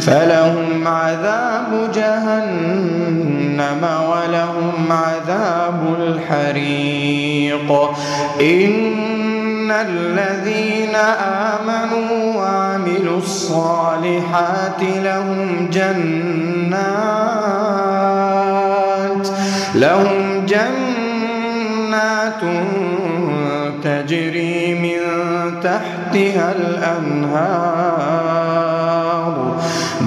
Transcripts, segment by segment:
فلهم عذاب جهنم ولهم عذاب الحريق. إن الذين آمنوا وعملوا الصالحات لهم جنات لهم جنات تجري من تحتها الأنهار.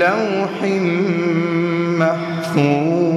لوح محفوظ.